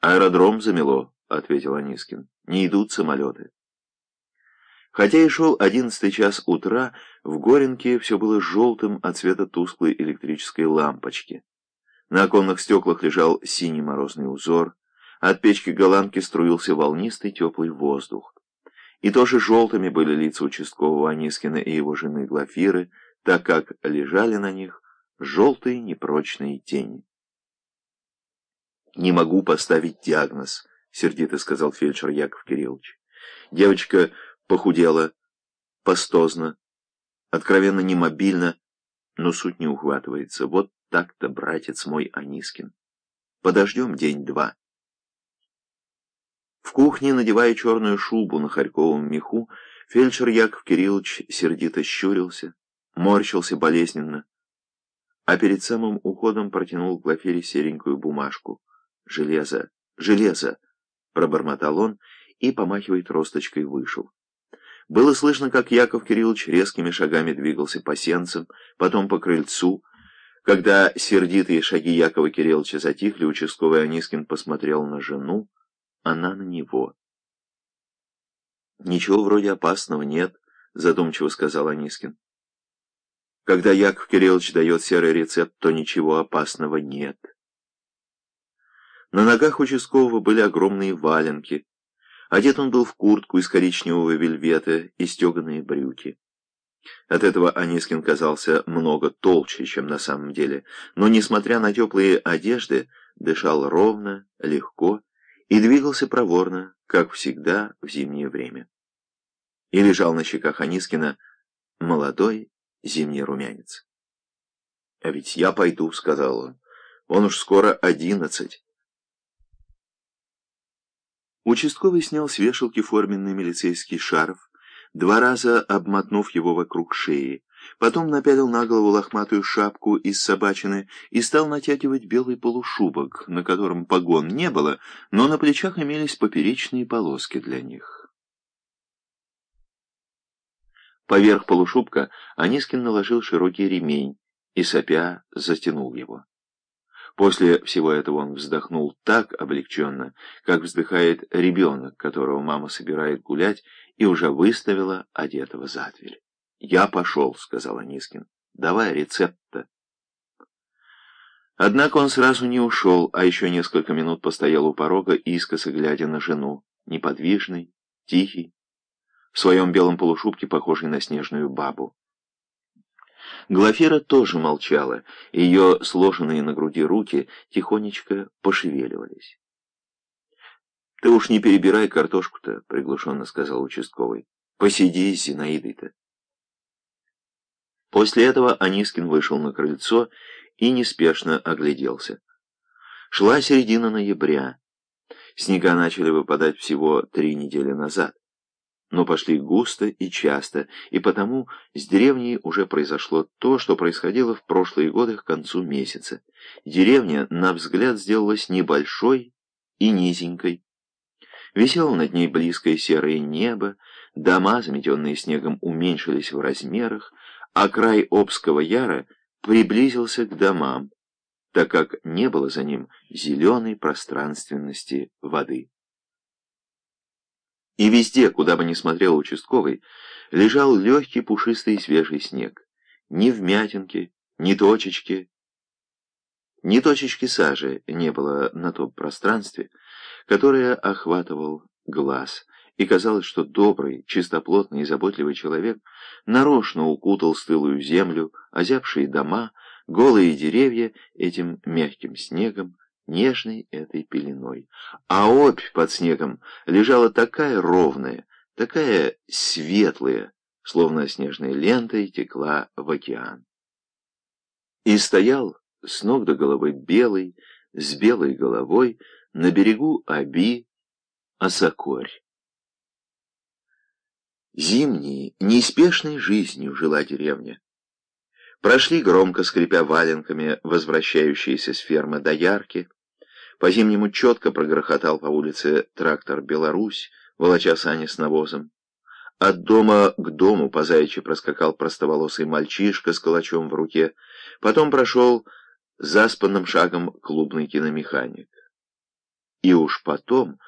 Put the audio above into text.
«Аэродром замело», — ответил Анискин. «Не идут самолеты». Хотя и шел одиннадцатый час утра, в Горенке все было желтым от цвета тусклой электрической лампочки. На оконных стеклах лежал синий морозный узор, от печки голландки струился волнистый теплый воздух. И тоже желтыми были лица участкового Анискина и его жены Глафиры, так как лежали на них желтые непрочные тени. «Не могу поставить диагноз», — сердито сказал фельдшер Яков Кириллович. Девочка похудела, пастозно, откровенно немобильно, но суть не ухватывается. Вот так-то, братец мой Анискин. Подождем день-два. В кухне, надевая черную шубу на харьковом меху, фельдшер Яков Кириллович сердито щурился, морщился болезненно, а перед самым уходом протянул Глафире серенькую бумажку. «Железо! Железо!» — пробормотал он и, помахивая тросточкой, вышел. Было слышно, как Яков Кириллович резкими шагами двигался по сенцам, потом по крыльцу. Когда сердитые шаги Якова Кирилловича затихли, участковый Анискин посмотрел на жену, она на него. «Ничего вроде опасного нет», — задумчиво сказал Анискин. «Когда Яков Кириллович дает серый рецепт, то ничего опасного нет». На ногах участкового были огромные валенки. Одет он был в куртку из коричневого вельвета и стеганые брюки. От этого Анискин казался много толще, чем на самом деле, но, несмотря на теплые одежды, дышал ровно, легко и двигался проворно, как всегда в зимнее время. И лежал на щеках Анискина молодой зимний румянец. «А ведь я пойду», — сказал он. «Он уж скоро одиннадцать». Участковый снял с вешалки форменный милицейский шарф, два раза обмотнув его вокруг шеи, потом напялил на голову лохматую шапку из собачины и стал натягивать белый полушубок, на котором погон не было, но на плечах имелись поперечные полоски для них. Поверх полушубка Анискин наложил широкий ремень и, сопя, затянул его. После всего этого он вздохнул так облегченно, как вздыхает ребенок, которого мама собирает гулять и уже выставила одетого за дверь. «Я пошел», — сказал Анискин. «Давай рецепт-то». Однако он сразу не ушел, а еще несколько минут постоял у порога, искоса глядя на жену, неподвижный, тихий, в своем белом полушубке, похожий на снежную бабу. Глафира тоже молчала, ее сложенные на груди руки тихонечко пошевеливались. — Ты уж не перебирай картошку-то, — приглушенно сказал участковый. — Посиди с Зинаидой-то. После этого Анискин вышел на крыльцо и неспешно огляделся. Шла середина ноября. Снега начали выпадать всего три недели назад но пошли густо и часто, и потому с деревней уже произошло то, что происходило в прошлые годы к концу месяца. Деревня, на взгляд, сделалась небольшой и низенькой. Висело над ней близкое серое небо, дома, заметенные снегом, уменьшились в размерах, а край Обского яра приблизился к домам, так как не было за ним зеленой пространственности воды. И везде, куда бы ни смотрел участковый, лежал легкий пушистый свежий снег. Ни вмятинки, ни точечки, ни точечки сажи не было на том пространстве, которое охватывал глаз, и казалось, что добрый, чистоплотный и заботливый человек нарочно укутал стылую землю, озябшие дома, голые деревья этим мягким снегом, нежной этой пеленой. А опь под снегом лежала такая ровная, такая светлая, словно снежной лентой текла в океан. И стоял с ног до головы белый, с белой головой, на берегу Аби, Осокорь. Зимней, неспешной жизнью жила деревня. Прошли громко, скрипя валенками, возвращающиеся с фермы доярки, по-зимнему четко прогрохотал по улице трактор «Беларусь», волоча сани с навозом. От дома к дому по заячьи проскакал простоволосый мальчишка с калачом в руке. Потом прошел заспанным шагом клубный киномеханик. И уж потом